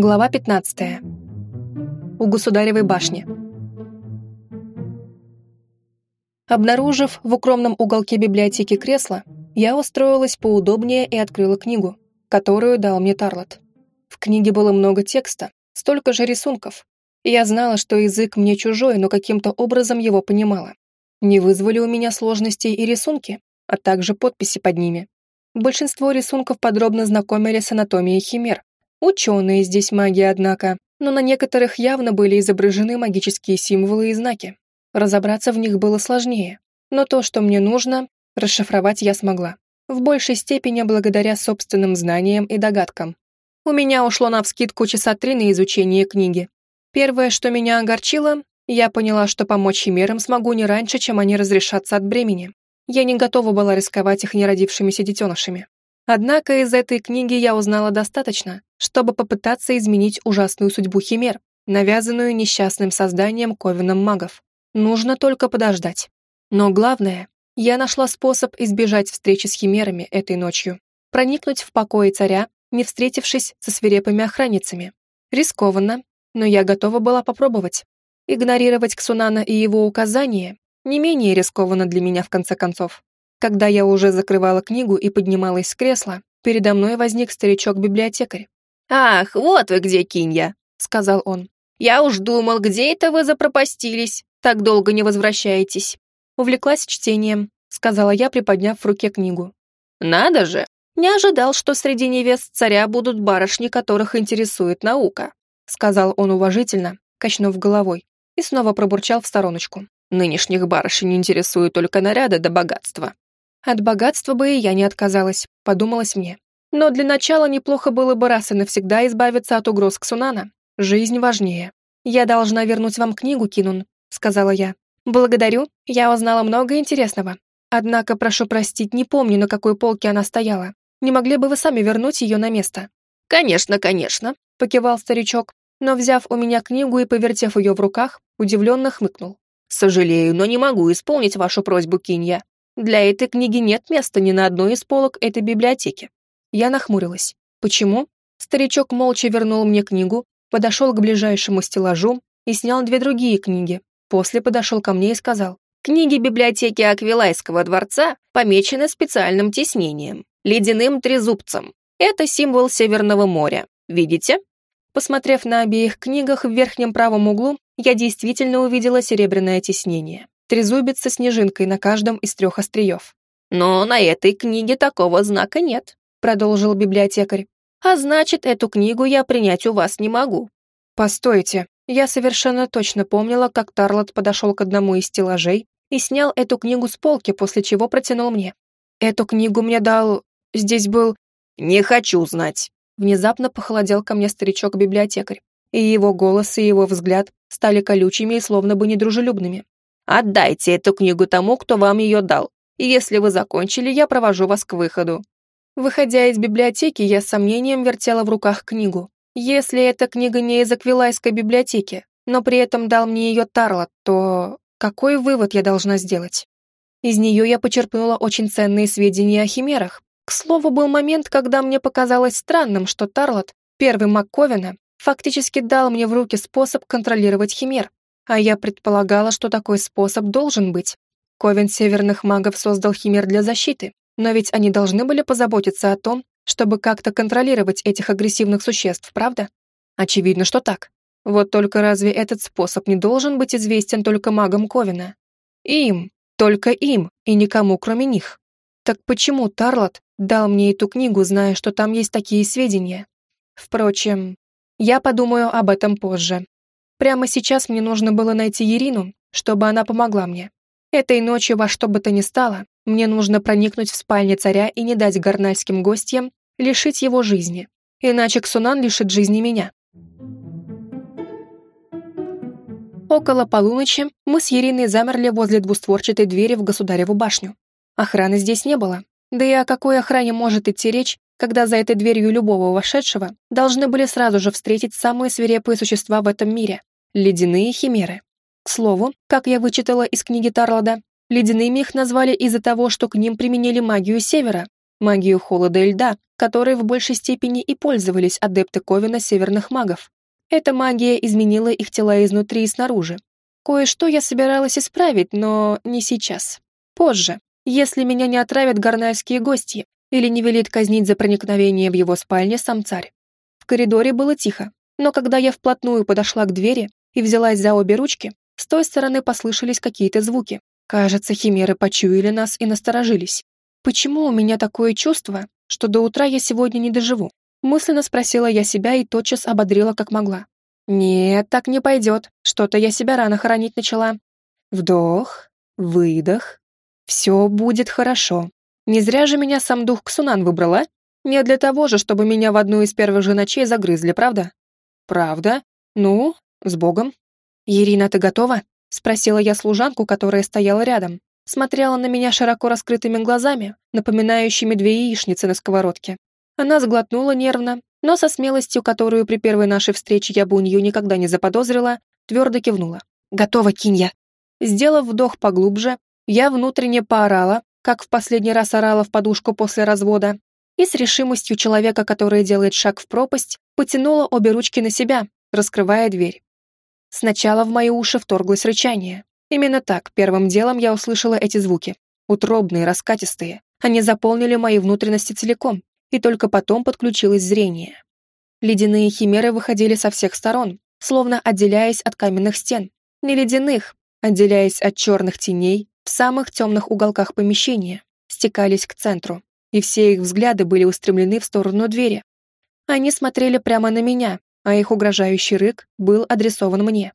Глава 15. У государевой башни. Обнаружив в укромном уголке библиотеки кресло, я устроилась поудобнее и открыла книгу, которую дал мне Тарлот. В книге было много текста, столько же рисунков. Я знала, что язык мне чужой, но каким-то образом его понимала. Не вызвали у меня сложностей и рисунки, а также подписи под ними. Большинство рисунков подробно знакомили с анатомией химер. Ученые здесь маги, однако, но на некоторых явно были изображены магические символы и знаки. Разобраться в них было сложнее, но то, что мне нужно, расшифровать я смогла. В большей степени благодаря собственным знаниям и догадкам. У меня ушло навскидку часа три на изучение книги. Первое, что меня огорчило, я поняла, что помочь химерам смогу не раньше, чем они разрешатся от бремени. Я не готова была рисковать их неродившимися детенышами. Однако из этой книги я узнала достаточно, чтобы попытаться изменить ужасную судьбу химер, навязанную несчастным созданием Ковином магов. Нужно только подождать. Но главное, я нашла способ избежать встречи с химерами этой ночью, проникнуть в покои царя, не встретившись со свирепыми охранницами. Рискованно, но я готова была попробовать. Игнорировать Ксунана и его указания не менее рискованно для меня в конце концов. Когда я уже закрывала книгу и поднималась с кресла, передо мной возник старичок-библиотекарь. «Ах, вот вы где, Кинья!» — сказал он. «Я уж думал, где это вы запропастились? Так долго не возвращаетесь». Увлеклась чтением, сказала я, приподняв в руке книгу. «Надо же! Не ожидал, что среди невест царя будут барышни, которых интересует наука», сказал он уважительно, качнув головой, и снова пробурчал в стороночку. Нынешних барышень интересуют только наряды да богатства. От богатства бы и я не отказалась, подумалось мне. Но для начала неплохо было бы раз и навсегда избавиться от угроз Ксунана. Жизнь важнее. «Я должна вернуть вам книгу, Кинун», — сказала я. «Благодарю, я узнала много интересного. Однако, прошу простить, не помню, на какой полке она стояла. Не могли бы вы сами вернуть ее на место?» «Конечно, конечно», — покивал старичок, но, взяв у меня книгу и повертев ее в руках, удивленно хмыкнул. «Сожалею, но не могу исполнить вашу просьбу, Кинья. Для этой книги нет места ни на одной из полок этой библиотеки». Я нахмурилась. «Почему?» Старичок молча вернул мне книгу, подошел к ближайшему стеллажу и снял две другие книги. После подошел ко мне и сказал. «Книги библиотеки Аквилайского дворца помечены специальным тиснением, ледяным трезубцем. Это символ Северного моря. Видите?» Посмотрев на обеих книгах в верхнем правом углу, я действительно увидела серебряное тиснение. Трезубец со снежинкой на каждом из трех остриев. «Но на этой книге такого знака нет», — продолжил библиотекарь. «А значит, эту книгу я принять у вас не могу». «Постойте, я совершенно точно помнила, как Тарлот подошел к одному из стеллажей и снял эту книгу с полки, после чего протянул мне. Эту книгу мне дал... Здесь был... «Не хочу знать», Внезапно похолодел ко мне старичок-библиотекарь, и его голос и его взгляд стали колючими и словно бы недружелюбными. «Отдайте эту книгу тому, кто вам ее дал, и если вы закончили, я провожу вас к выходу». Выходя из библиотеки, я с сомнением вертела в руках книгу. Если эта книга не из Аквилайской библиотеки, но при этом дал мне ее Тарлот, то какой вывод я должна сделать? Из нее я почерпнула очень ценные сведения о химерах, к слову, был момент, когда мне показалось странным, что Тарлот, первый маг Ковина, фактически дал мне в руки способ контролировать химер, а я предполагала, что такой способ должен быть. Ковен северных магов создал химер для защиты, но ведь они должны были позаботиться о том, чтобы как-то контролировать этих агрессивных существ, правда? Очевидно, что так. Вот только разве этот способ не должен быть известен только магам Ковина? Им, только им, и никому кроме них. Так почему Тарлот дал мне эту книгу, зная, что там есть такие сведения? Впрочем, я подумаю об этом позже. Прямо сейчас мне нужно было найти Ирину, чтобы она помогла мне. Этой ночью во что бы то ни стало, мне нужно проникнуть в спальню царя и не дать горнальским гостям лишить его жизни. Иначе Ксунан лишит жизни меня. Около полуночи мы с Ириной замерли возле двустворчатой двери в государеву башню. Охраны здесь не было. Да и о какой охране может идти речь, когда за этой дверью любого вошедшего должны были сразу же встретить самые свирепые существа в этом мире — ледяные химеры. Слову, как я вычитала из книги Тарлода, ледяными их назвали из-за того, что к ним применили магию Севера, магию холода и льда, которой в большей степени и пользовались адепты Ковина северных магов. Эта магия изменила их тела изнутри и снаружи. Кое-что я собиралась исправить, но не сейчас. Позже, если меня не отравят горнальские гости или не велит казнить за проникновение в его спальне сам царь. В коридоре было тихо, но когда я вплотную подошла к двери и взялась за обе ручки, с той стороны послышались какие-то звуки. Кажется, химеры почуяли нас и насторожились. Почему у меня такое чувство, что до утра я сегодня не доживу? Мысленно спросила я себя и тотчас ободрила как могла. Нет, так не пойдет. Что-то я себя рано хоронить начала. Вдох, выдох. Все будет хорошо. Не зря же меня сам дух Ксунан выбрала. Не для того же, чтобы меня в одну из первых же ночей загрызли, правда? Правда? Ну, с Богом. Ирина, ты готова? Спросила я служанку, которая стояла рядом. Смотрела на меня широко раскрытыми глазами, напоминающими две яичницы на сковородке. Она сглотнула нервно, но со смелостью, которую при первой нашей встрече я бы у нее никогда не заподозрила, твердо кивнула. «Готова, Кинья!» Сделав вдох поглубже, я внутренне поорала, как в последний раз орала в подушку после развода, и с решимостью человека, который делает шаг в пропасть, потянула обе ручки на себя, раскрывая дверь. Сначала в мои уши вторглось рычание. Именно так первым делом я услышала эти звуки. Утробные, раскатистые. Они заполнили мои внутренности целиком, и только потом подключилось зрение. Ледяные химеры выходили со всех сторон, словно отделяясь от каменных стен. Не ледяных, отделяясь от черных теней в самых темных уголках помещения, стекались к центру, и все их взгляды были устремлены в сторону двери. Они смотрели прямо на меня, а их угрожающий рык был адресован мне.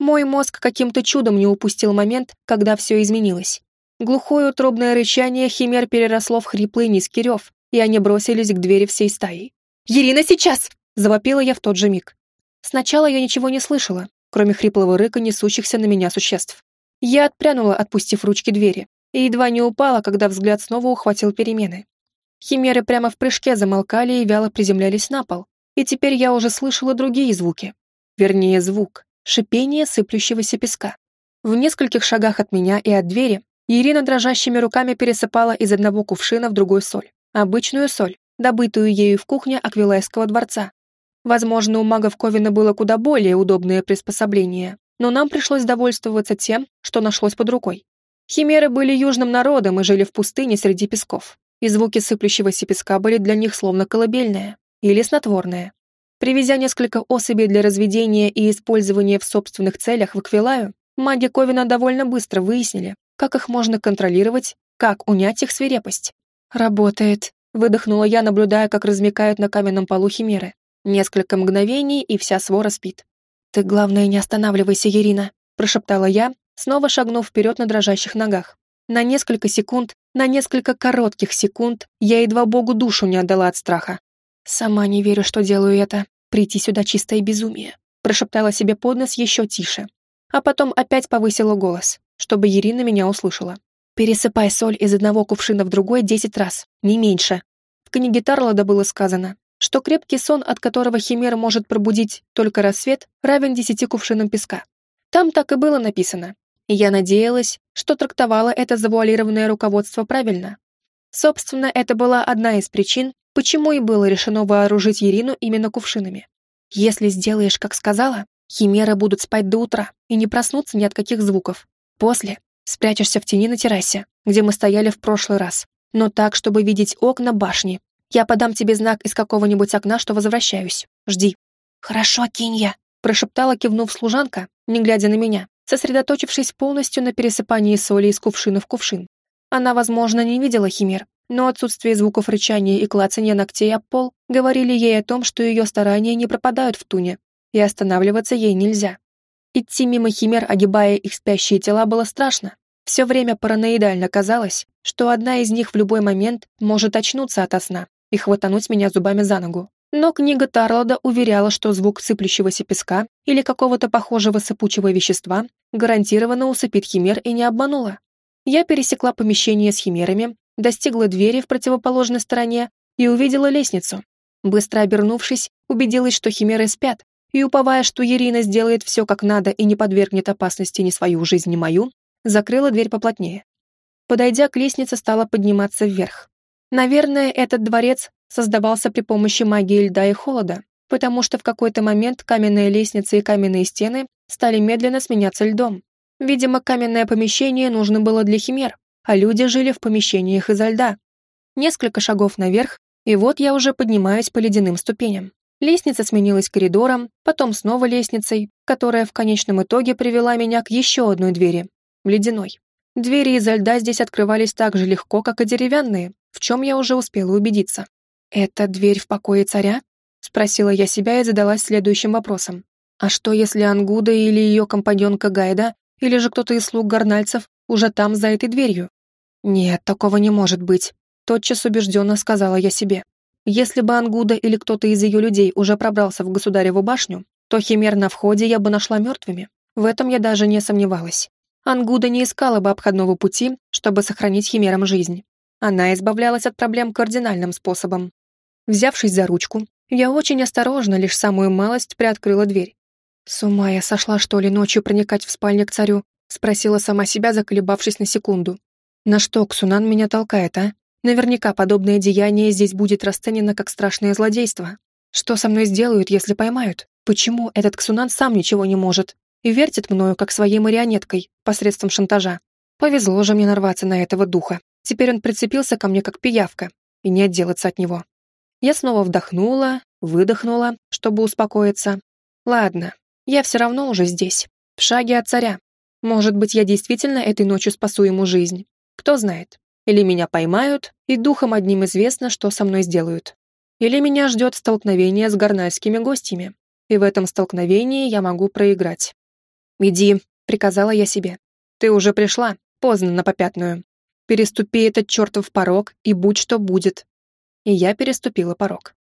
Мой мозг каким-то чудом не упустил момент, когда все изменилось. Глухое утробное рычание химер переросло в хриплый низкий рев, и они бросились к двери всей стаей. «Ирина, сейчас!» — завопила я в тот же миг. Сначала я ничего не слышала, кроме хриплого рыка несущихся на меня существ. Я отпрянула, отпустив ручки двери, и едва не упала, когда взгляд снова ухватил перемены. Химеры прямо в прыжке замолкали и вяло приземлялись на пол, и теперь я уже слышала другие звуки. Вернее, звук — шипение сыплющегося песка. В нескольких шагах от меня и от двери Ирина дрожащими руками пересыпала из одного кувшина в другой соль. Обычную соль, добытую ею в кухне Аквилайского дворца. Возможно, у магов Ковина было куда более удобное приспособление, но нам пришлось довольствоваться тем, что нашлось под рукой. Химеры были южным народом и жили в пустыне среди песков, и звуки сыплющегося песка были для них словно колыбельные или снотворные. Привезя несколько особей для разведения и использования в собственных целях в Аквилаю, маги Ковина довольно быстро выяснили, как их можно контролировать, как унять их свирепость. «Работает», — выдохнула я, наблюдая, как размекают на каменном полу химеры. Несколько мгновений, и вся свора спит. «Ты, главное, не останавливайся, Ирина», — прошептала я, снова шагнув вперед на дрожащих ногах. На несколько секунд, на несколько коротких секунд я едва Богу душу не отдала от страха. «Сама не верю, что делаю это. Прийти сюда чистое безумие», — прошептала себе под нос еще тише. А потом опять повысила голос, чтобы Ирина меня услышала. Пересыпай соль из одного кувшина в другой десять раз, не меньше. В книге Тарлода было сказано, что крепкий сон, от которого химера может пробудить только рассвет, равен десяти кувшинам песка. Там так и было написано. И я надеялась, что трактовала это завуалированное руководство правильно. Собственно, это была одна из причин, почему и было решено вооружить Ирину именно кувшинами. Если сделаешь, как сказала, химеры будут спать до утра и не проснуться ни от каких звуков. После Спрячешься в тени на террасе, где мы стояли в прошлый раз. Но так, чтобы видеть окна башни. Я подам тебе знак из какого-нибудь окна, что возвращаюсь. Жди». «Хорошо, Кинья», — прошептала, кивнув служанка, не глядя на меня, сосредоточившись полностью на пересыпании соли из кувшина в кувшин. Она, возможно, не видела химер, но отсутствие звуков рычания и клацания ногтей об пол говорили ей о том, что ее старания не пропадают в туне, и останавливаться ей нельзя. Идти мимо химер, огибая их спящие тела, было страшно. Все время параноидально казалось, что одна из них в любой момент может очнуться ото сна и хватануть меня зубами за ногу. Но книга Тарлода уверяла, что звук сыплющегося песка или какого-то похожего сыпучего вещества гарантированно усыпит химер и не обманула. Я пересекла помещение с химерами, достигла двери в противоположной стороне и увидела лестницу. Быстро обернувшись, убедилась, что химеры спят, и, уповая, что Ирина сделает все как надо и не подвергнет опасности ни свою жизнь, ни мою, закрыла дверь поплотнее. Подойдя к лестнице, стала подниматься вверх. Наверное, этот дворец создавался при помощи магии льда и холода, потому что в какой-то момент каменные лестницы и каменные стены стали медленно сменяться льдом. Видимо, каменное помещение нужно было для химер, а люди жили в помещениях изо льда. Несколько шагов наверх, и вот я уже поднимаюсь по ледяным ступеням. Лестница сменилась коридором, потом снова лестницей, которая в конечном итоге привела меня к еще одной двери, ледяной. Двери изо льда здесь открывались так же легко, как и деревянные, в чем я уже успела убедиться. «Это дверь в покое царя?» — спросила я себя и задалась следующим вопросом. «А что, если Ангуда или ее компаньонка Гайда, или же кто-то из слуг горнальцев уже там, за этой дверью?» «Нет, такого не может быть», — тотчас убежденно сказала я себе. «Если бы Ангуда или кто-то из ее людей уже пробрался в государеву башню, то химер на входе я бы нашла мертвыми. В этом я даже не сомневалась. Ангуда не искала бы обходного пути, чтобы сохранить химерам жизнь. Она избавлялась от проблем кардинальным способом. Взявшись за ручку, я очень осторожно, лишь самую малость, приоткрыла дверь. «С ума я сошла, что ли, ночью проникать в спальню к царю?» Спросила сама себя, заколебавшись на секунду. «На что Ксунан меня толкает, а? Наверняка подобное деяние здесь будет расценено как страшное злодейство. Что со мной сделают, если поймают? Почему этот Ксунан сам ничего не может? И вертит мною, как своей марионеткой, посредством шантажа. Повезло же мне нарваться на этого духа. Теперь он прицепился ко мне как пиявка, и не отделаться от него. Я снова вдохнула, выдохнула, чтобы успокоиться. Ладно, я все равно уже здесь, в шаге от царя. Может быть, я действительно этой ночью спасу ему жизнь. Кто знает. Или меня поймают, и духом одним известно, что со мной сделают. Или меня ждет столкновение с горнальскими гостями, и в этом столкновении я могу проиграть. «Иди», — приказала я себе. «Ты уже пришла, поздно на попятную. Переступи этот чертов порог, и будь что будет». И я переступила порог.